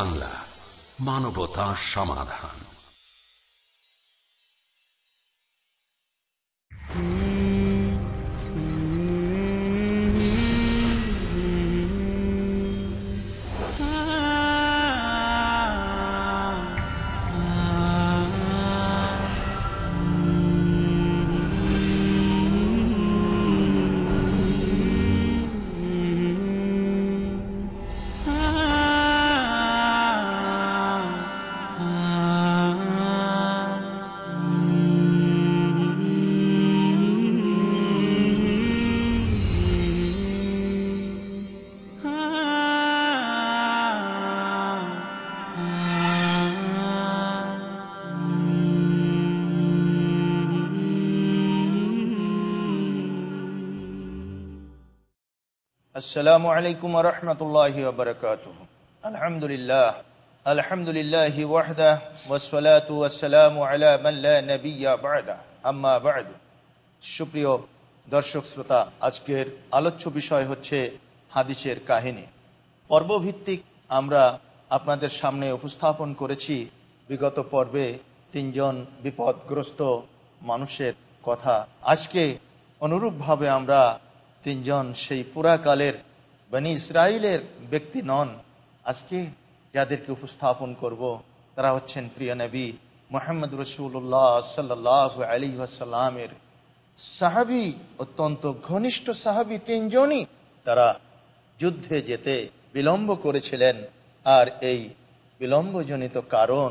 বাংলা মানবতা সমাধান। السلام عليكم ورحمة الله وبركاته الحمد لله الحمد لله وحده والصلاة والسلام على من لا نبي بعده أما بعد সুপ্রিয় দর্শক শ্রোতা আজকের আলোচ্য বিষয় হচ্ছে হাদিসের কাহিনী পর্বভিত্তিক আমরা আপনাদের সামনে উপস্থাপন করেছি বিগত পর্বে তিনজন বিপদগ্রস্ত মানুষের কথা আজকে অনুরূপভাবে আমরা তিনজন সেই পুরাকালের বনি ইসরায়েলের ব্যক্তি নন। আজকে যাদেরকে উপস্থাপন করব, তারা হচ্ছেন প্রিয় নবী মোহাম্মদ রসুল্লাহ সাল্লাহ আলী আসাল্লামের সাহাবি, অত্যন্ত ঘনিষ্ঠ সাহাবি তিনজনই তারা যুদ্ধে যেতে বিলম্ব করেছিলেন। আর এই বিলম্বজনিত কারণ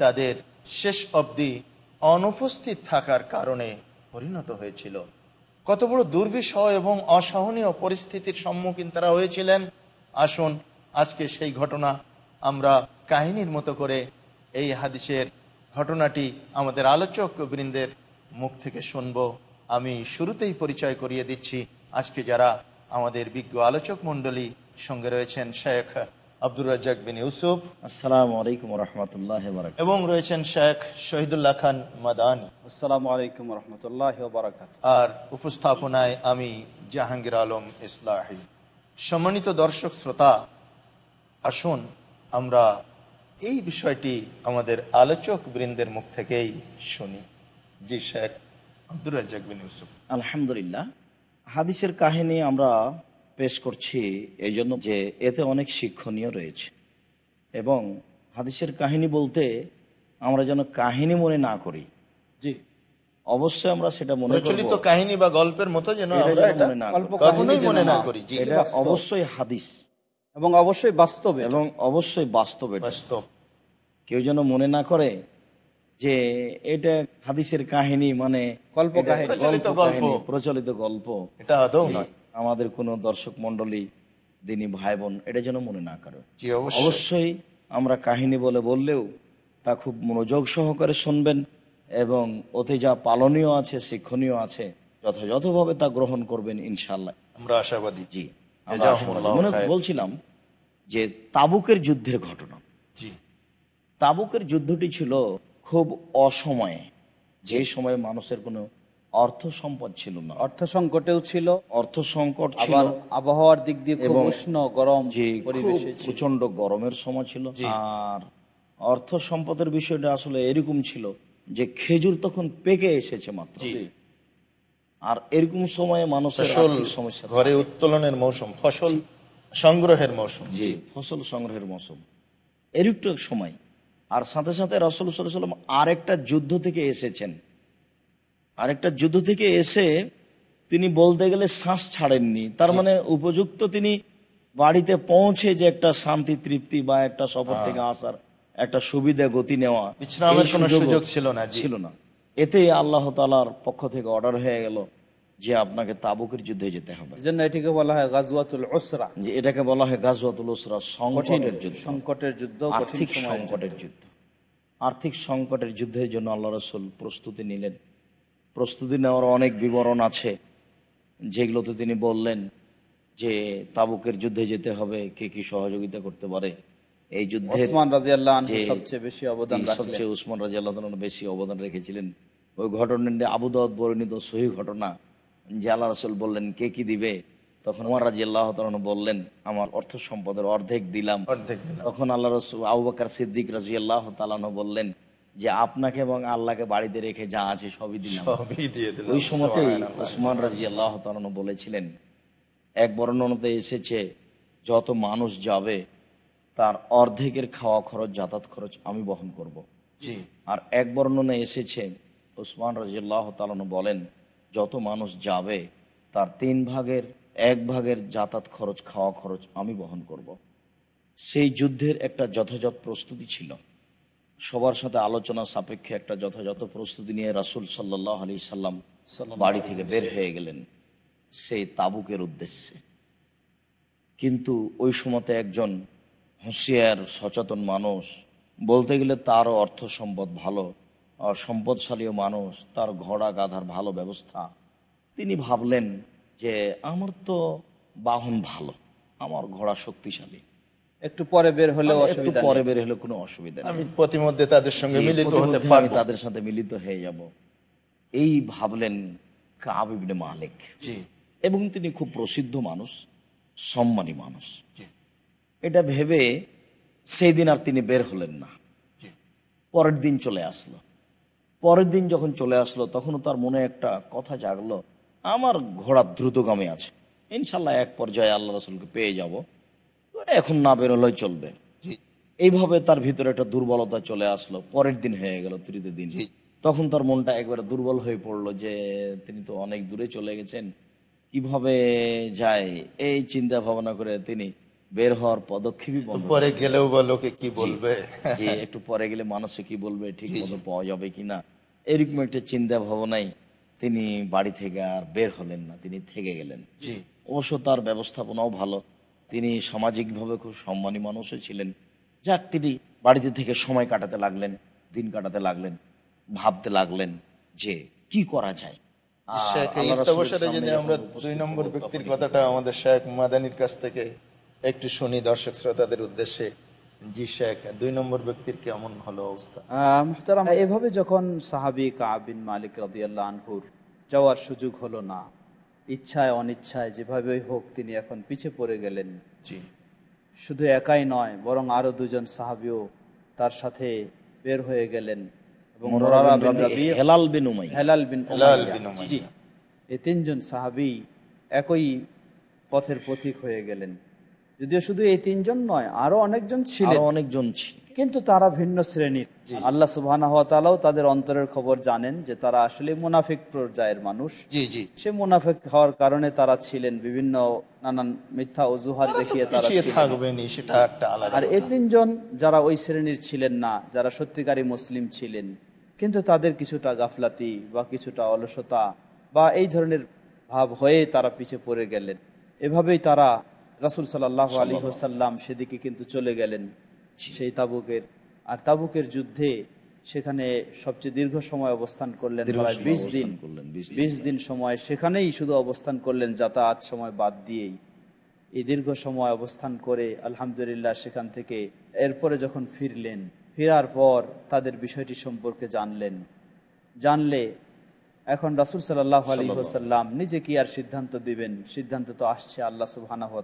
তাদের শেষ অবধি অনুপস্থিত থাকার কারণে পরিণত হয়েছিল। কত বড় দুর্বিষহ এবং অসহনীয় পরিস্থিতির সম্মুখীন তারা হয়েছিলেন। আসুন, আজকে সেই ঘটনা আমরা কাহিনীর মতো করে এই হাদিসের ঘটনাটি আমাদের আলোচক বৃন্দের মুখ থেকে শুনব। আমি শুরুতেই পরিচয় করিয়ে দিচ্ছি। আজকে যারা আমাদের বিজ্ঞ আলোচক মণ্ডলী সঙ্গে রয়েছেন, শেখ আব্দুর রাজ্জাক বিন ইউসুফ। আসসালামু আলাইকুম রহমতুল্লাহ এবং রয়েছেন শেখ শহীদুল্লাহ খান মাদানী। আসসালামু আলাইকুম রহমতুল্লাহ বারাকাত আর উপস্থাপনায় আমি জাহাঙ্গীর আলম ইসলাহি। সম্মানিত দর্শক শ্রোতা আসুন আমরা এই বিষয়টি আমাদের আলোচক বৃন্দের মুখ থেকেই শুনি। জি শেখ আব্দুর রাজ্জাক বিন ইউসুফ। আলহামদুলিল্লাহ। হাদিসের কাহিনী আমরা পেশ করছি এই জন্য যে এতে অনেক শিক্ষণীয় রয়েছে। এবং হাদিসের কাহিনী বলতে আমরা যেন কাহিনী মনে না করি। জি। অবশ্যই আমরা সেটা মনে প্রচলিত কাহিনী বা গল্পের মতো যেন এটা আমরা এটা না গল্প করি। কখনোই মনে না না। করি। জি। এটা অবশ্যই হাদিস। এবং অবশ্যই বাস্তবে এবং অবশ্যই বাস্তব বাস্তব। কেউ যেন মনে না করে যে এটা হাদিসের কাহিনী মানে গল্প এটা কাহিনী। প্রচলিত গল্প গল্প। কাহিনী, প্রচলিত গল্প। এটা আদৌ নয়। আমাদের কোনো দর্শক মন্ডলী দিনী ভাই বোন এটা যেন মনে না করে। অবশ্যই। অবশ্যই আমরা কাহিনী বলে বললেও তা খুব মনোযোগ সহকারে শুনবেন এবং ওতে যা পালনীয় আছে শিক্ষণীয় আছে যথাযথভাবে তা গ্রহণ করবেন ইনশাল্লাহ আমরা আশাবাদী। জি মনে বলছিলাম যে তাবুকের যুদ্ধের ঘটনা। জি। তাবুকের যুদ্ধটি ছিল খুব অসময়ে। যে সময়ে মানুষের কোনো অর্থ সম্পদ ছিল না। অর্থ সংকটেও ছিল। অর্থ সংকট ছিল। আবহাওয়ার দিক দিয়ে খুব উষ্ণ গরম পরিবেশে প্রচণ্ড গরমের সময় ছিল। আর অর্থ সম্পদের বিষয়টা আসলে এরকম ছিল যে খেজুর তখন পেকে এসেছে মাত্র। আর এরকম সময়ে মানুষের ফসল সমস্যা ঘরে উত্তোলনের মৌসুম ফসল সংগ্রহের মৌসুম। জি ফসল সংগ্রহের মৌসুম। এরকম সময়। আর সাথে সাথে রসল সাল্লাম আরেকটা যুদ্ধ থেকে এসেছেন। আরেকটা যুদ্ধ থেকে এসে তিনি বলতে গেলে শ্বাস ছাড়েননি। তার মানে উপযুক্ত তিনি বাড়িতে পৌঁছে যে একটা শান্তি তৃপ্তি বা একটা সফর থেকে আসার একটা সুবিধা গতি নেওয়া সুযোগ ছিল না, ছিল না। এতে আল্লাহ তালার পক্ষ থেকে অর্ডার হয়ে গেল যে আপনাকে তাবুকের যুদ্ধে যেতে হবে। জন্য এটিকে বলা হয় গাজওয়াতুল ওসরা যে এটাকে বলা হয় গাজওয়াতুল উসরা সংকটের যুদ্ধ। সংকটের যুদ্ধ আর্থিক সংকটের যুদ্ধ। আর্থিক সংকটের যুদ্ধের জন্য আল্লাহ রসুল প্রস্তুতি নিলেন। প্রস্তুতি নেওয়ার অনেক বিবরণ আছে যেগুলোতে তিনি বললেন যে তাবুকের যুদ্ধে যেতে হবে কে কি সহযোগিতা করতে পারে। এই যুদ্ধে সবচেয়ে বেশি অবদান সবচেয়ে উসমান রাজি আল্লাহ বেশি অবদান রেখেছিলেন। ওই ঘটনাটি আবু দাউদ বর্ণিত সহি ঘটনা যে আল্লাহ রসুল বললেন কে কি দিবে? তখন উমার রাজি আল্লাহ বললেন আমার অর্থ সম্পদের অর্ধেক দিলাম। অর্ধেক তখন আল্লাহ রসুল আবু বাকর সিদ্দিক রাজি আল্লাহ তালানো বললেন যে আপনাকে এবং আল্লাহকে বাড়িতে রেখে যা আছে সবই দিলাম ওই সময়তেই সুবহানাল্লাহ। ওসমান রাজি আল্লাহ বলেছিলেন এক বর্ণনাতে এসেছে যত মানুষ যাবে তার অর্ধেকের খাওয়া খরচ যাতায়াত খরচ আমি বহন করব। জি আর এক বর্ণনা এসেছে ওসমান রাজিয়াল্লাহ তালানো বলেন যত মানুষ যাবে তার তিন ভাগের এক ভাগের যাতায়াত খরচ খাওয়া খরচ আমি বহন করব। সেই যুদ্ধের একটা যথাযথ প্রস্তুতি ছিল সবার সাথে আলোচনা সাপেক্ষে একটা যথাযথ প্রস্তুতি নিয়ে রাসুল সাল্লাহ আলি সাল্লাম বাড়ি থেকে বের হয়ে গেলেন সেই তাবুকের উদ্দেশ্যে। কিন্তু ওই সময়তে একজন হুঁশিয়ার সচেতন মানুষ বলতে গেলে তারও অর্থ সম্পদ ভালো সম্পদশালীও মানুষ তার ঘোড়া গাধার ভালো ব্যবস্থা। তিনি ভাবলেন যে আমার তো বাহন ভালো আমার ঘোড়া শক্তিশালী। একটু পরে বের হলেও একটু পরে বের হলে কোনো অসুবিধা আমি প্রতিমধ্যে তাদের সঙ্গে মিলিত হতে পারব। তাদের সাথে মিলিত হয়ে যাব। এই ভাবলেন কাব ইবনে মালিক। এবং তিনি খুব প্রসিদ্ধ মানুষ সম্মানী মানুষ। এটা ভেবে সেই দিন আর তিনি বের হলেন না। পরের দিন চলে আসলো। পরের দিন যখন চলে আসলো তখনও তার মনে একটা কথা জাগলো আমার ঘোড়া দ্রুতগামী আছে। ইনশাল্লাহ এক পর্যায়ে আল্লাহ রসুলকে পেয়ে যাব। এখন না বেরোলেই চলবে। এইভাবে তার ভিতরে একটা দুর্বলতা চলে আসলো পরের দিন হয়ে গেল তৃতীয় দিন। তখন তার মনটা একবারে দুর্বল হয়ে পড়ল যে তিনি তো অনেক দূরে চলে গেছেন কীভাবে যায়? এই চিন্তা ভাবনা করে তিনি বের হওয়ার পদক্ষেপই পরে গেলেও বা লোকে কি বলবে? একটু পরে গেলে মানুষে কি বলবে ঠিক মতো পাওয়া যাবে কিনা? এরকম একটা চিন্তা ভাবনাই তিনি বাড়ি থেকে আর বের হলেন না তিনি থেকে গেলেন। অবশ্য তার ব্যবস্থাপনাও ভালো। তিনি সামাজিকভাবে খুব সম্মানী মানুষও ছিলেন। যাক তিনি বাড়িতে থেকে সময় কাটাতে লাগলেন দিন কাটাতে লাগলেন ভাবতে লাগলেন যে কি করা যায়। আর শেখ এই আল্লাহ রাসূলের অবসরে সামনে যদি আমরা দুই নম্বর ব্যক্তির কথাটা আমাদের শেখ মাদানির কাছ থেকে একটু শুনি দর্শক শ্রোতাদের উদ্দেশ্যে। জি শেখ দুই নম্বর ব্যক্তির কেমন হলো অবস্থা? আহ, এভাবে যখন সাহাবি কাবিন মালিক রাদিয়াল্লাহ আনহুর যাওয়ার সুযোগ হলো না ইচ্ছায় অনিচ্ছায় যেভাবেই হোক তিনি এখন পিছে পড়ে গেলেন। জি। শুধু একাই নয় বরং আরও দুজন সাহাবিও তার সাথে বের হয়ে গেলেন। এবং Hilal bin Hilal bin Hilal bin Umayya. জি। এই তিনজন সাহাবি একই পথের পথিক হয়ে গেলেন। যদিও শুধু এই তিনজন নয় আরও অনেকজন ছিল অনেকজন ছিল কিন্তু তারা ভিন্ন শ্রেণির। আল্লাহ সুবাহ তাদের অন্তরের খবর জানেন যে তারা আসলে মুনাফিক পর্যায়ের মানুষ। সে মুনাফিক হওয়ার কারণে তারা ছিলেন বিভিন্ন নানান মিথ্যা অজুহাত দেখিয়ে তারা আর এই তিনজন যারা ওই শ্রেণির ছিলেন না যারা সত্যিকারী মুসলিম ছিলেন কিন্তু তাদের কিছুটা গাফলাতি বা কিছুটা অলসতা বা এই ধরনের ভাব হয়ে তারা পিছিয়ে পড়ে গেলেন। এভাবেই তারা রাসুল সাল্লাহ আলী হোসাল্লাম সেদিকে কিন্তু চলে গেলেন। সেই তাবুকের। আর তাবুকের যুদ্ধে সেখানে সবচেয়ে দীর্ঘ সময় অবস্থান করলেন বিশ দিন। করলেন, বিশ দিন। সময় সেখানেই শুধু অবস্থান করলেন যাতায়াত সময় বাদ দিয়েই। এই দীর্ঘ সময় অবস্থান করে আলহামদুলিল্লাহ সেখান থেকে এরপরে যখন ফিরলেন ফেরার পর তাদের বিষয়টি সম্পর্কে জানলেন। জানলে এখন রাসুল সাল্লাহ আলী হোসাল্লাম নিজে কি আর সিদ্ধান্ত দিবেন? সিদ্ধান্ত তো আসছে আল্লাহ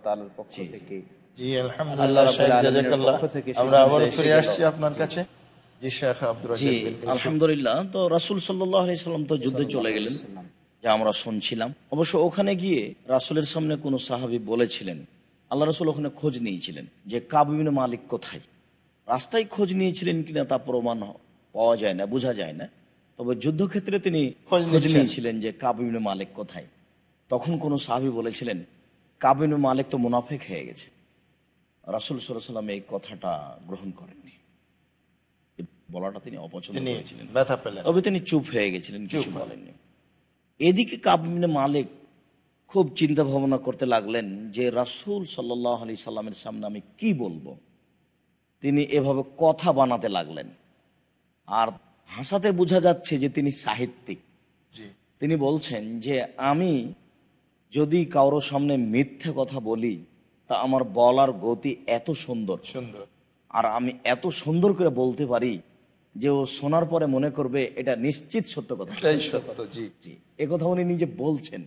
তাআলার পক্ষ থেকে। জি আল্লাহ আলহামদুলিল্লাহ আমরা ফিরে আসছি আপনার কাছে। জি শেখ আব্দুর। আলহামদুলিল্লাহ। তো রাসুল সাল্লাম তো যুদ্ধে চলে গেলেন যা আমরা শুনছিলাম। অবশ্য ওখানে গিয়ে রাসুলের সামনে কোনো সাহাবি বলেছিলেন আল্লাহ রসুল ওখানে খোঁজ নিয়েছিলেন যে কাবিন মালিক কোথায়। রাস্তায় খোঁজ নিয়েছিলেন কিনা তা প্রমাণ পাওয়া যায় না বোঝা যায় না। তবে যুদ্ধক্ষেত্রে তিনি খোঁজ খোঁজ নিয়েছিলেন যে কাবিন মালিক কোথায়। তখন কোনো সাহাবি বলেছিলেন কাবিন মালিক তো মুনাফেক হয়ে গেছে। রাসুল সাল্লাম এই কথাটা গ্রহণ করেননি। বলাটা তিনি অপছন্দ করেছিলেন। তবে তিনি চুপ হয়ে গেছিলেন কিছু বলেননি। এদিকে কাবিনে মালিক খুব চিন্তা ভাবনা করতে লাগলেন যে রাসূল সাল্লাহ আলি সাল্লামের সামনে আমি কি বলব? তিনি এভাবে কথা বানাতে লাগলেন। আর ভাষাতে বোঝা যাচ্ছে যে তিনি সাহিত্যিক। তিনি বলছেন যে আমি যদি কারোর সামনে মিথ্যে কথা বলি তা আমার বলার গতি এত সুন্দর। সুন্দর। আর আমি এত সুন্দর করে বলতে পারি যে ও শোনার পরে মনে করবে এটা নিশ্চিত সত্য কথা। জি। জি। এ কথা উনি নিজে বলছেন।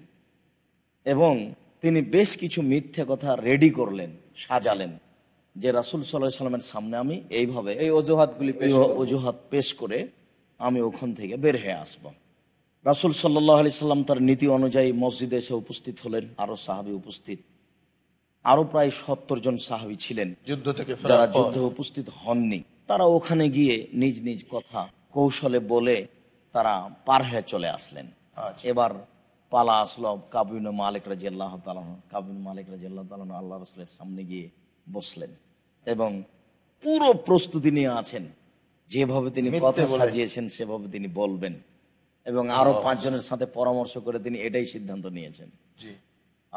এবং তিনি বেশ কিছু মিথ্যে কথা রেডি করলেন সাজালেন। যে রাসুল সাল্লাহ সাল্লামের সামনে আমি এইভাবে এই অজুহাতগুলি অজুহাত পেশ করে আমি ওখান থেকে বের হয়ে আসব। রাসুল সাল্লাহ আলি সাল্লাম তার নীতি অনুযায়ী মসজিদে এসে উপস্থিত হলেন আরও সাহাবি উপস্থিত। আরও প্রায় সত্তর জন সাহাবি ছিলেন যুদ্ধ থেকে যারা যুদ্ধে উপস্থিত হননি। তারা ওখানে গিয়ে নিজ নিজ কথা কৌশলে বলে তারা পার হয়ে চলে আসলেন। আচ্ছা। এবার পালা আসলো কাবিন মালিক রাজি আল্লাহ কাবিন মালিক রাজি আল্লাহ আল্লাহ রসুলের সামনে গিয়ে বসলেন এবং পুরো প্রস্তুতি নিয়ে আছেন। যেভাবে তিনি কথা। সাজিয়েছেন সেভাবে তিনি বলবেন। এবং আরও পাঁচজনের সাথে পরামর্শ করে তিনি এটাই সিদ্ধান্ত নিয়েছেন।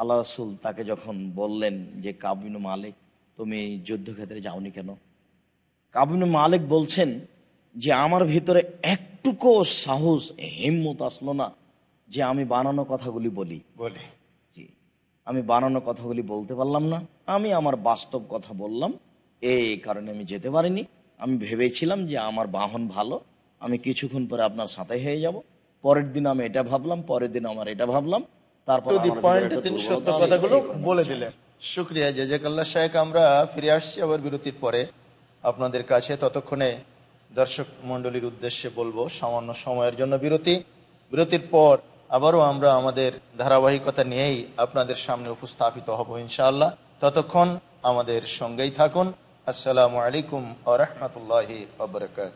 আল্লাহ রসুল তাকে যখন বললেন যে কাবিন মালিক তুমি যুদ্ধক্ষেত্রে যাওনি কেন? কাবিন মালিক বলছেন যে আমার ভিতরে একটুকু সাহস হিম্মত আসলো না যে আমি বানানো কথাগুলি বলি। বলি। জি। আমি বানানো কথাগুলি বলতে পারলাম না। আমি আমার বাস্তব কথা বললাম। এই কারণে আমি যেতে পারিনি। আমি ভেবেছিলাম যে আমার বাহন ভালো। আমি কিছুক্ষণ পরে আপনার সাথে হয়ে যাব। পরের দিন আমি এটা ভাবলাম পরের দিন আমার এটা ভাবলাম। তারপর কথাগুলো বলে দিলেন। শুক্রিয়া জেজাকাল্লা শাহেক আমরা ফিরে আসছি আবার বিরতির পরে। আপনাদের কাছে ততক্ষণে দর্শক মণ্ডলীর উদ্দেশ্যে বলব সামান্য সময়ের জন্য বিরতি। বিরতির পর আবারও আমরা আমাদের ধারাবাহিকতা নিয়েই আপনাদের সামনে উপস্থাপিত হব ইনশাআল্লাহ। ততক্ষণ আমাদের সঙ্গেই থাকুন। আসসালামু আলাইকুম আ রহমতুল্লাহি আবরকাত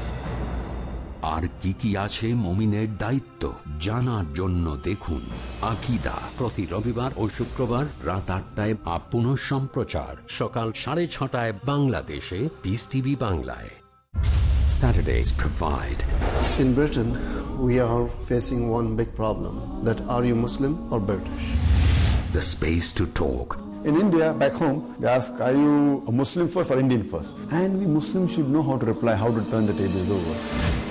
আর কি কি আছে মমিনের দায়িত্ব জানার জন্য দেখুন আকিদা প্রতি রবিবার ও শুক্রবার রাত আটটায় আপন সম্প্রচার সকাল সাড়ে ছটায় বাংলাদেশে পিস টিভি বাংলায় Saturdays provide In Britain, we are facing one big problem that are you Muslim or British? the space to talk In India, back home, they ask, are you a Muslim first or Indian first? And we Muslims should know how to reply, how to turn the tables over.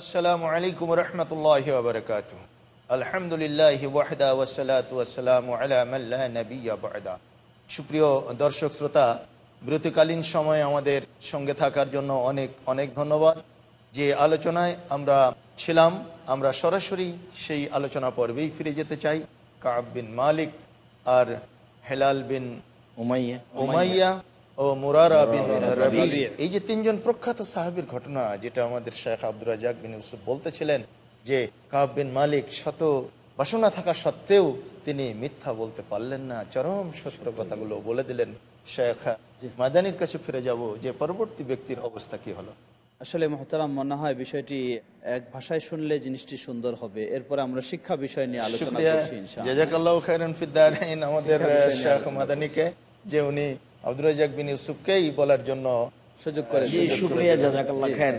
আসসালামু আলাইকুম রহমতুল্লাহ বারকাত আলহামদুলিল্লাহ ওয়াহদা ওয়াসালাত ওয়াসালামু আলা মাল্লা নবিয়া বাদা। সুপ্রিয় দর্শক শ্রোতা বিরতিকালীন সময় আমাদের সঙ্গে থাকার জন্য অনেক অনেক ধন্যবাদ। যে আলোচনায় আমরা ছিলাম আমরা সরাসরি সেই আলোচনা পর্বেই ফিরে যেতে চাই। কাব বিন মালিক আর হেলাল বিন উমাইয়া। উমাইয়া। ও মুরারা বিন রবি এই যে তিনজন প্রখ্যাত সাহাবীর ঘটনা যেটা আমাদের শেখ আব্দুর রাজাক বিন ইউসুফ বলতেছিলেন যে কাব বিন মালিক শত বাসনা থাকা সত্ত্বেও তিনি মিথ্যা বলতে পারলেন না চরম সত্য কথাগুলো বলে দিলেন শেখ। মাদানির কাছে ফিরে যাব যে পরবর্তী ব্যক্তির অবস্থা কি হলো? আসলে মহতারাম মনে হয় বিষয়টি এক ভাষায় শুনলে জিনিসটি সুন্দর হবে। এরপরে আমরা শিক্ষা বিষয় নিয়ে আলোচনা করছি আমাদের শেখ মাদানিকে যে উনি আব্দুর রাজাক বিন ইউসুফকেই বলার জন্য সুযোগ করে শুক্রিয়া জাজাকাল্লাহ খায়ের।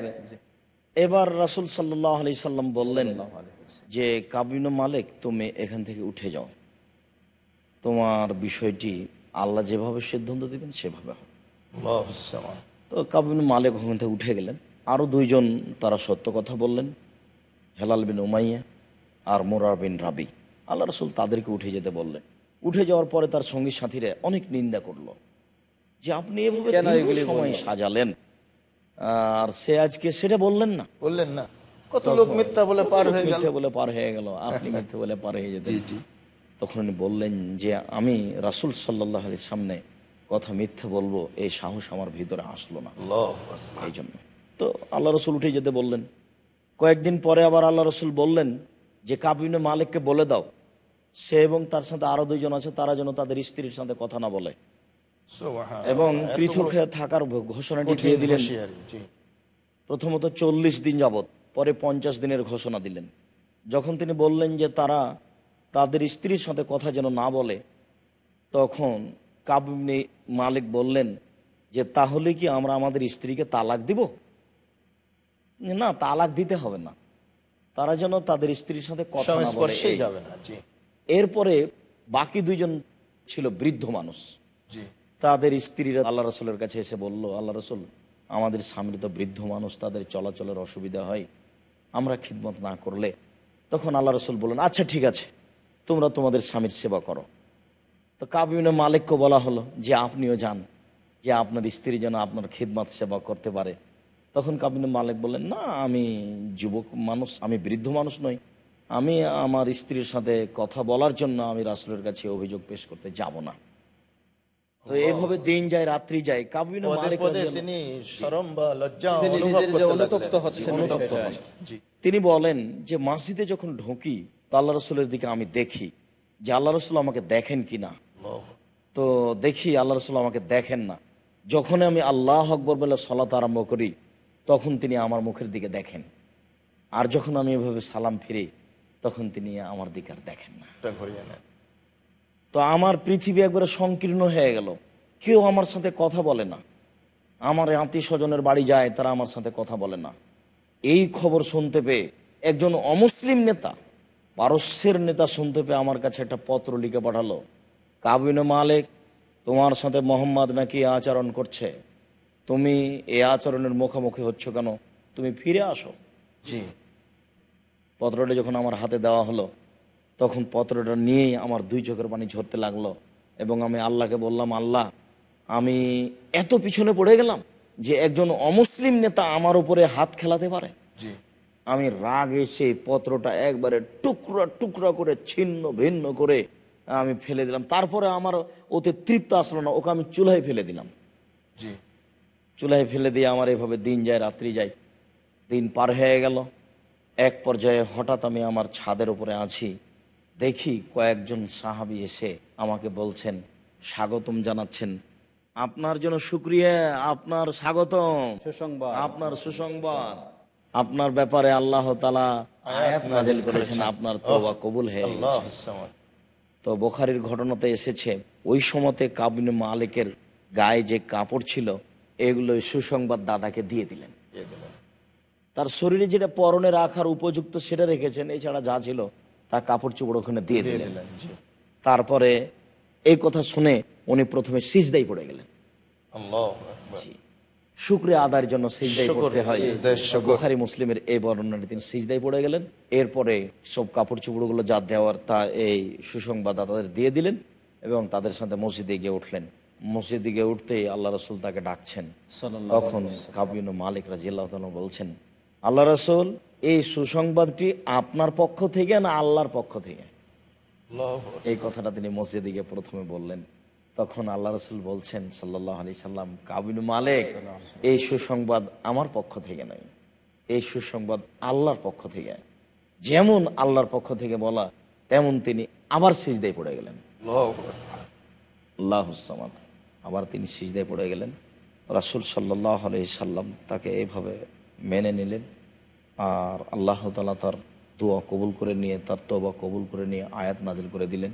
এবার রাসুল সাল্লাহ আলি সাল্লাম বললেন যে কাবিন মালিক তুমি এখান থেকে উঠে যাও। তোমার বিষয়টি আল্লাহ যেভাবে সিদ্ধান্ত দিবেন সেভাবে হবে। তো কাবিন মালিক ওখান থেকে উঠে গেলেন। আরও দুইজন তারা সত্য কথা বললেন। হেলাল বিন উমাইয়া আর মোরার বিন রাবি। আল্লাহ রসুল তাদেরকে উঠে যেতে বললেন। উঠে যাওয়ার পরে তার সঙ্গী সাথীরা অনেক নিন্দা করল। যে আপনি এভাবে সময় সাজালেন। আর সে আজকে সেটা বললেন না। বললেন না। কত লোক মিথ্যা বলে পার হয়ে গেল। মিথ্যে বলে পার হয়ে গেল। আপনি মিথ্যে বলে পার হয়ে যেতেন। তখন উনি বললেন যে আমি রাসুল সাল্লাহ আলির সামনে কথা মিথ্যে বলব এই সাহস আমার ভিতরে আসলো না। এই জন্য। তো আল্লাহ রসুল উঠে যেতে বললেন। কয়েকদিন পরে আবার আল্লাহ রসুল বললেন যে কাবিনে মালিককে বলে দাও। সে এবং তার সাথে আরও দুইজন আছে তারা যেন তাদের স্ত্রীর সাথে কথা না বলে। এবং পৃথক হয়ে থাকার ঘোষণাটি দিয়ে দিলেন। প্রথমত চল্লিশ দিন যাবত পরে পঞ্চাশ দিনের ঘোষণা দিলেন। যখন তিনি বললেন যে তারা তাদের স্ত্রীর সাথে কথা যেন না বলে তখন কাবিনে মালিক বললেন যে তাহলে কি আমরা আমাদের স্ত্রীকে তালাক দিব? না তালাক দিতে হবে না। তারা যেন তাদের স্ত্রীর সাথে কথা। যাবে না এরপরে বাকি দুইজন ছিল বৃদ্ধ মানুষ। তাদের স্ত্রীরা আল্লাহ রসুলের কাছে এসে বলল, আল্লাহ রসুল, আমাদের স্বামীর তো বৃদ্ধ মানুষ, তাদের চলাচলের অসুবিধা হয়, আমরা খিদমত না করলে? তখন আল্লাহ রসুল বললেন আচ্ছা ঠিক আছে, তোমরা তোমাদের স্বামীর সেবা করো। তো কাবিনে মালিককে বলা হলো যে, আপনিও যান, যে আপনার স্ত্রী যেন আপনার খিদমত সেবা করতে পারে। তখন কাবিনে মালিক বললেন, না, আমি যুবক মানুষ, আমি বৃদ্ধ মানুষ নই। আমি আমার স্ত্রীর সাথে কথা বলার জন্য আমি রাসুলের কাছে অভিযোগ পেশ করতে যাব না। তো এইভাবে দিন যায় রাত্রি যায়। কাবিনে তিনি শরম বা লজ্জা অনুতপ্ত হচ্ছেন বলেন যে মসজিদে যখন ঢুকি তো আল্লাহ রসুলের দিকে আমি দেখি যে আল্লাহ রসুল আমাকে দেখেন কিনা তো দেখি আল্লাহ রসুল আমাকে দেখেন না। যখন আমি আল্লাহ আকবর বলে সলাত আরম্ভ করি তখন তিনি আমার মুখের দিকে দেখেন। আর যখন আমি এভাবে সালাম ফিরি তখন তিনি আমার দিকে আর দেখেন না। তো আমার পৃথিবী একবারে সংকীর্ণ হয়ে গেল। কেউ আমার সাথে কথা বলে না। আমার আত্মীয় স্বজনের বাড়ি যায় তারা আমার সাথে কথা বলে না। এই খবর শুনতে পেয়ে একজন অমুসলিম নেতা পারস্যের নেতা শুনতে পেয়ে আমার কাছে একটা পত্র লিখে পাঠালো। কাবিনে মালিক তোমার সাথে মোহাম্মদ নাকি এ আচরণ করছে? তুমি এই আচরণের মুখোমুখি হচ্ছ কেন? তুমি ফিরে আসো। জি। পত্রটা যখন আমার হাতে দেওয়া হলো তখন পত্রটা নিয়েই আমার দুই চোখের পানি ঝরতে লাগল এবং আমি আল্লাহকে বললাম আল্লাহ আমি এত পিছনে পড়ে গেলাম যে একজন অমুসলিম নেতা আমার উপরে হাত খেলাতে পারে? আমি রাগ এসে পত্রটা একবারে টুকরা টুকরা করে ছিন্ন ভিন্ন করে আমি ফেলে দিলাম। তারপরে আমার ওতে তৃপ্ত আসলো না ওকে আমি চুলায় ফেলে দিলাম। জি। চুলায় ফেলে দিয়ে আমার এভাবে দিন যায় রাত্রি যায় দিন পার হয়ে গেল। এক পর্যায়ে হঠাৎ আমি আমার ছাদের উপরে আছি। দেখি কয়েকজন সাহাবি এসে আমাকে বলছেন স্বাগতম জানাচ্ছেন। আপনার জন্য শুক্রিয়া আপনার স্বাগতম। সুসংবাদ। আপনার সুসংবাদ। আপনার ব্যাপারে আল্লাহ তালা আয়াত নাজিল করেছেন আপনার তোবা কবুল হয়ে। তো বোখারির ঘটনাতে এসেছে ওই সময়তে কাবিনে মালিকের গায়ে যে কাপড় ছিল এগুলো সুসংবাদ দাদাকে দিয়ে দিলেন। দিয়ে দিলেন। তার শরীরে যেটা পরনে রাখার উপযুক্ত সেটা রেখেছেন এছাড়া যা ছিল তা কাপড় চোপড় ওখানে দিয়ে দিলেন। তারপরে এই কথা শুনে উনি প্রথমে সিজদাই পড়ে গেলেন। শুক্রিয়া জন্য সিজদাই পড়তে হয়। মুসলিমের এই বর্ণনাটি তিনি সিজদাই পড়ে গেলেন। এরপরে সব কাপড় চোপড়গুলো যা দেওয়ার তা এই সুসংবাদ তাদের দিয়ে দিলেন এবং তাদের সাথে মসজিদে গিয়ে উঠলেন। মসজিদে গিয়ে উঠতেই আল্লাহ রসুল তাকে ডাকছেন। তখন কাবিন মালিক তাআলা বলছেন আল্লাহ রসুল এই সুসংবাদটি আপনার পক্ষ থেকে না আল্লাহর পক্ষ থেকে? এই কথাটা তিনি মসজিদে গিয়ে প্রথমে বললেন। তখন আল্লাহ রসুল বলছেন সাল্লাহ আলি সাল্লাম কাবিন মালেক এই সুসংবাদ আমার পক্ষ থেকে নয় এই সুসংবাদ আল্লাহর পক্ষ থেকে। যেমন আল্লাহর পক্ষ থেকে বলা তেমন তিনি আবার সিজদায় পড়ে গেলেন। আল্লাহুসামান আবার তিনি সিজদায় পড়ে গেলেন। রাসুল সাল্লাহ আলি সাল্লাম তাকে এইভাবে মেনে নিলেন। আর আল্লাহ তালা তার দোয়া কবুল করে নিয়ে তার তোবা কবুল করে নিয়ে আয়াত নাজিল করে দিলেন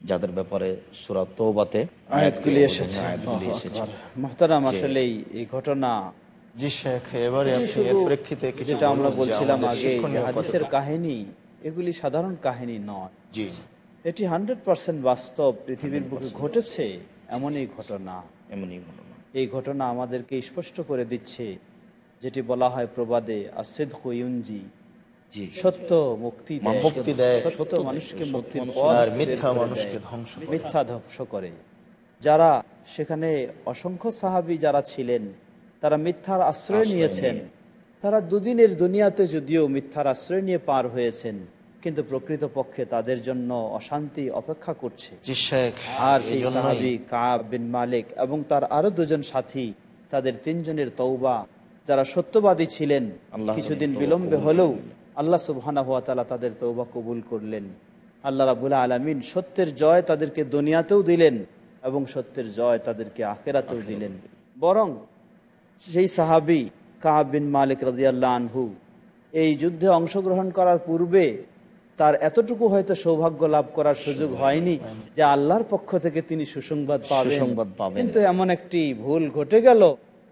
যাদের ব্যাপারে সুরা তৌবাতে আয়াতগুলি এসেছে। আয়াতগুলি এসেছে। মোহতারাম আসলেই এই ঘটনা জি শেখ এবারে আপনি এর প্রেক্ষিতে যেটা আমরা বলছিলাম আগে হাদিসের কাহিনী এগুলি সাধারণ কাহিনী নয়। জি। এটি হান্ড্রেড পার্সেন্ট বাস্তব পৃথিবীর বুকে ঘটেছে এমনই ঘটনা। এমনই ঘটনা। এই ঘটনা আমাদেরকে স্পষ্ট করে দিচ্ছে যেটি বলা হয় প্রবাদে আসেদ সত্য মুক্তি মুক্তি দেয়। সত্য মানুষকে আর মিথ্যা মানুষকে ধ্বংস করে। মিথ্যা ধ্বংস করে। যারা সেখানে অসংখ্য সাহাবী যারা ছিলেন তারা মিথ্যার আশ্রয় নিয়েছেন। তারা দুদিনের দুনিয়াতে যদিও মিথ্যার আশ্রয় নিয়ে পার হয়েছেন কিন্তু প্রকৃত পক্ষে তাদের জন্য অশান্তি অপেক্ষা করছে। আর সেই সাহাবি কাব বিন মালিক এবং তার আরও দুজন সাথী তাদের তিনজনের তৌবা যারা সত্যবাদী ছিলেন কিছুদিন বিলম্বে হলেও আল্লাহ সুবহানা তাআলা তাদের তৌবা কবুল করলেন। আল্লাহ রাবুল আলামিন সত্যের জয় তাদেরকে দুনিয়াতেও দিলেন এবং সত্যের জয় তাদেরকে আখেরাতেও দিলেন। বরং সেই সাহাবি কাব বিন মালিক রাদিয়াল্লাহ আনহু এই যুদ্ধে অংশগ্রহণ করার পূর্বে তার এতটুকু হয়তো সৌভাগ্য লাভ করার সুযোগ হয়নি যে আল্লাহর পক্ষ থেকে তিনি সুসংবাদ পাবেন। কিন্তু এমন একটি ভুল ঘটে গেল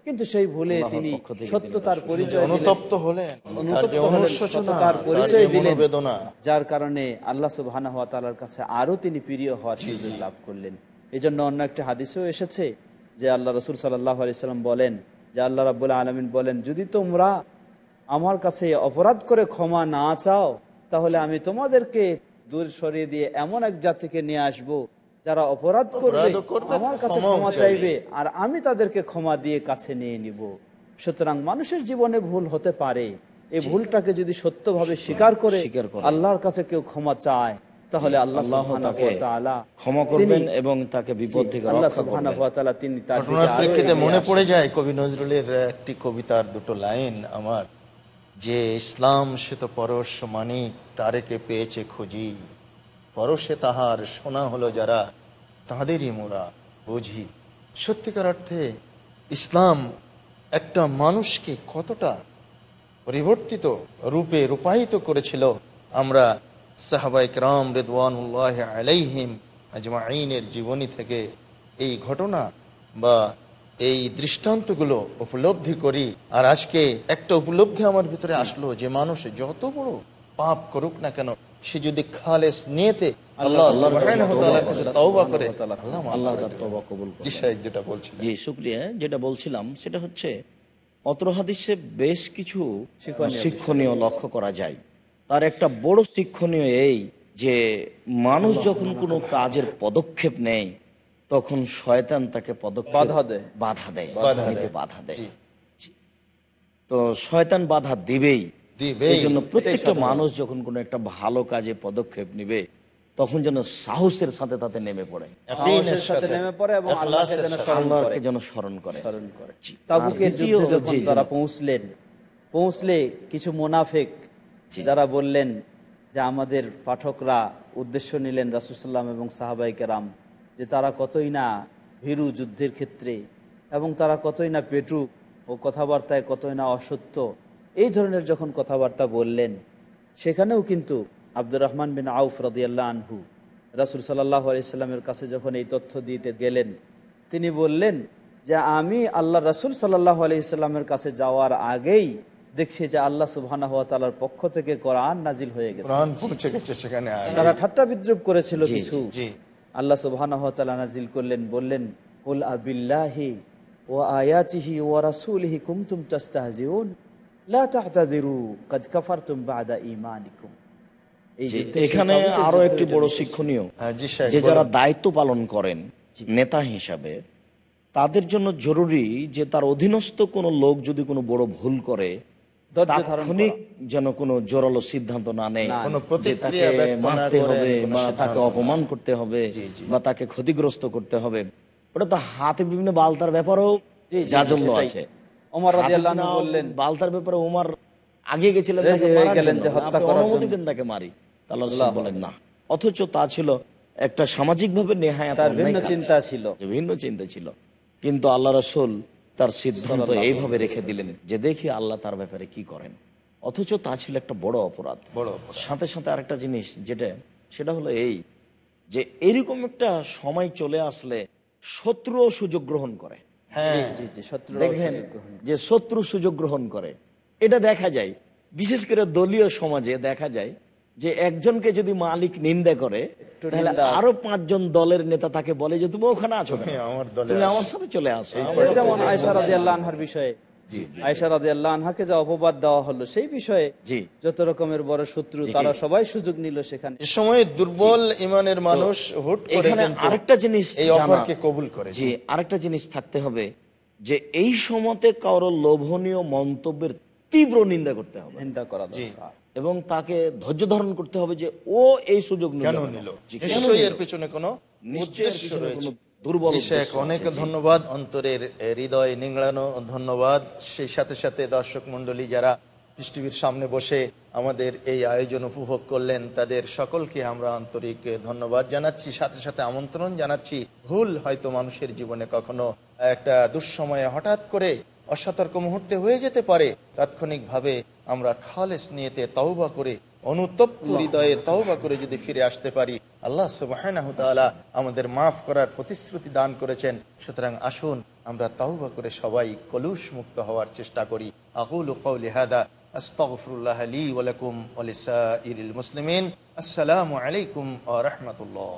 কিন্তু সেই ভুলে তিনি সত্যতার পরিচয় অনুতপ্ত হলেন তার পরিচয় দিলেন। যার কারণে আল্লাহ সুবহানাহু ওয়া কাছে আরও তিনি প্রিয় হওয়ার সুযোগ লাভ করলেন। এই জন্য অন্য একটা হাদিসেও এসেছে যে আল্লাহ রসুল সাল্লাহ সাল্লাম বলেন যে আল্লাহ রাবুল আলমিন বলেন যদি তোমরা আমার কাছে অপরাধ করে ক্ষমা না চাও তাহলে আমি তোমাদেরকে দূর সরিয়ে দিয়ে এমন এক জাতিকে নিয়ে আসব যারা অপরাধ করবে আমার কাছে ক্ষমা চাইবে। আর আমি তাদেরকে ক্ষমা দিয়ে কাছে নিয়ে নিব সুতরাং মানুষের জীবনে ভুল হতে পারে এই ভুলটাকে যদি সত্যভাবে স্বীকার করে। আল্লাহর কাছে কেউ ক্ষমা চায় তাহলে আল্লাহ ক্ষমা করবেন এবং তাকে বিপদ থেকে তিনি প্রেক্ষিতে মনে। পড়ে যায় কবি নজরুলের একটি কবিতার দুটো লাইন আমার যে ইসলাম সে তো পরশ মানিক তারেকে পেয়েছে খুঁজি পরশে তাহার শোনা হলো যারা, তাঁদেরই মোরা বুঝি। সত্যিকার অর্থে ইসলাম একটা মানুষকে কতটা পরিবর্তিত রূপে রূপায়িত করেছিল। আমরা সাহাবাইক রাম রেদওয়ানুল্লাহ আলাইহিম আজমাইনের জীবনী থেকে এই ঘটনা বা এই দৃষ্টান্তগুলো উপলব্ধি করি। আর আজকে একটা উপলব্ধি আমার ভিতরে আসলো যে মানুষ যত বড় পাপ করুক না কেন সে যদি খালেস নিয়েতে আল্লাহ সুবহানাহু ওয়া তাআলার কাছে তওবা করে আল্লাহ মাফ আল্লাহ করে তার দেবেন। তওবা কবুল জি করবেন। সাহেব যেটা বলছিলেন জি শুক্রিয়া যেটা বলছিলাম সেটা হচ্ছে অত্র হাদিসে বেশ কিছু শিক্ষণীয় লক্ষ্য করা যায় তার একটা বড় শিক্ষণীয় এই যে মানুষ যখন কোনো কাজের পদক্ষেপ নেয় তখন শয়তান তাকে বাধা দেয়। বাধা দেয় বাধা দেয়। বাধা দেয় তো শয়তান বাধা দিবেই। এই জন্য প্রত্যেকটা মানুষ যখন কোনো একটা ভালো কাজে পদক্ষেপ নিবে তখন যেন সাহসের সাথে তাতে নেমে পড়ে। ইয়াকিনের সাহসের সাথে সাথে, নেমে পড়ে এবং আল্লাহকে যেন স্মরণ করে। স্মরণ যুদ্ধে যখন। তারা পৌঁছলেন পৌঁছলে কিছু মোনাফেক যারা বললেন যে আমাদের পাঠকরা উদ্দেশ্য নিলেন রাসুসাল্লাম এবং সাহাবাই কেরাম যে তারা কতই না ভীরু যুদ্ধের ক্ষেত্রে এবং তারা কতই না পেটু ও কথাবার্তায় কতই না অসত্য এই ধরনের যখন কথাবার্তা বললেন সেখানেও কিন্তু আব্দুর রহমান বিন আউফ রদিয়াল্লাহ আনহু রাসুল সাল্লাহ আলাইস্লামের কাছে যখন এই তথ্য দিতে গেলেন তিনি বললেন যে আমি আল্লাহ রাসুল সাল্লাহ আলাইস্লামের কাছে যাওয়ার আগেই দেখছি যে আল্লাহ সুবাহ তালার পক্ষ থেকে কোরআন নাজিল হয়ে গেছে। তারা ঠাট্টা বিদ্রুপ করেছিল কিছু জি। আল্লাহ সুবাহ নাজিল করলেন বললেন কুল আবিল্লাহি ও আয়াতিহি ও রাসূলিহি কুনতুম তাস্তাহজিউন লা তাহতাযিরু কাদ কাফারতুম বাদা ঈমানিকুম এই জি, যুদ্ধে এখানে আরও একটি বড় শিক্ষণীয় হ্যাঁ, যে যারা দায়িত্ব পালন করেন নেতা হিসাবে তাদের জন্য জরুরি যে তার অধীনস্থ কোনো লোক যদি কোনো বড় ভুল করে তাৎক্ষণিক যেন কোনো জোরালো সিদ্ধান্ত না নেয় তাকে মারতে হবে বা তাকে অপমান করতে হবে। বা তাকে ক্ষতিগ্রস্ত করতে হবে। ওটা তো হাতে বিভিন্ন বালতার ব্যাপারেও জাজল্য আছে। ওমর বললেন বালতার ব্যাপারে ওমর আগে গেছিলেন গেলেন যে হত্যা করার অনুমতি দেন তাকে মারি। আল্লাহ বলেন না। অথচ তা ছিল একটা সামাজিক ভাবে নেহায়াত তার ভিন্ন চিন্তা ছিল। ভিন্ন চিন্তা ছিল। কিন্তু আল্লাহ রসুল তার সিদ্ধান্ত এইভাবে রেখে দিলেন যে দেখি আল্লাহ তার ব্যাপারে কি করেন। অথচ তা ছিল একটা বড় অপরাধ। বড় অপরাধ। সাথে সাথে আরেকটা জিনিস যেটা সেটা হলো এই যে এরকম একটা সময় চলে আসলে শত্রুও সুযোগ গ্রহণ করে। হ্যাঁ। দেখবেন যে শত্রু সুযোগ গ্রহণ করে এটা দেখা যায়। বিশেষ করে দলীয় সমাজে দেখা যায় যে একজনকে যদি মালিক নিন্দা করে তাহলে আরও পাঁচজন দলের নেতা তাকে বলে যে তুমি ওখানে আছো আমার তুমি আমার সাথে চলে আসো। যেমন আয়সা রাজি আল্লাহ আনহার বিষয়ে আয়সা রাজি আল্লাহ আনহাকে যে অপবাদ দেওয়া হলো সেই বিষয়ে যত রকমের বড় শত্রু তারা সবাই সুযোগ নিল সেখানে। সময় দুর্বল ইমানের মানুষ হুট এখানে আরেকটা জিনিস এই অফারকে কবুল করে। জি আরেকটা জিনিস থাকতে হবে যে এই সময়তে কারও লোভনীয় মন্তব্যের তীব্র নিন্দা করতে হবে। নিন্দা করা দরকার। এবং তাকে ধৈর্য ধারণ করতে হবে যে ও এই সুযোগ নিল কেন না। নিল? নিশ্চয়ই এর পিছনে কোনো নিশ্চয়ই দুর্বল শেখ, অনেক ধন্যবাদ। অন্তরের হৃদয় নিংড়ানো ধন্যবাদ। সেই সাথে সাথে দর্শক মন্ডলী যারা পিস সামনে বসে আমাদের এই আয়োজন উপভোগ করলেন তাদের সকলকে আমরা আন্তরিক ধন্যবাদ জানাচ্ছি। সাথে সাথে আমন্ত্রণ জানাচ্ছি ভুল হয়তো মানুষের জীবনে কখনো একটা দুঃসময়ে হঠাৎ করে অসতর্ক মুহূর্তে হয়ে যেতে পারে। তাৎক্ষণিকভাবে আমরা খালেস নিয়েতে তওবা করে অনুতপ্ত হৃদয়ে তওবা করে যদি ফিরে আসতে পারি আল্লাহ সুবহানাহু তাআলা আমাদের মাফ করার প্রতিশ্রুতি দান করেছেন। সুতরাং আসুন, আমরা তাহবা করে সবাই কলুষ মুক্ত হওয়ার চেষ্টা করি। আকুলু কওলি হাদা, আস্তাগফিরুল্লাহ ওয়ালাইকুম আসসালামু আলাইকুম ওয়া রাহমাতুল্লাহ।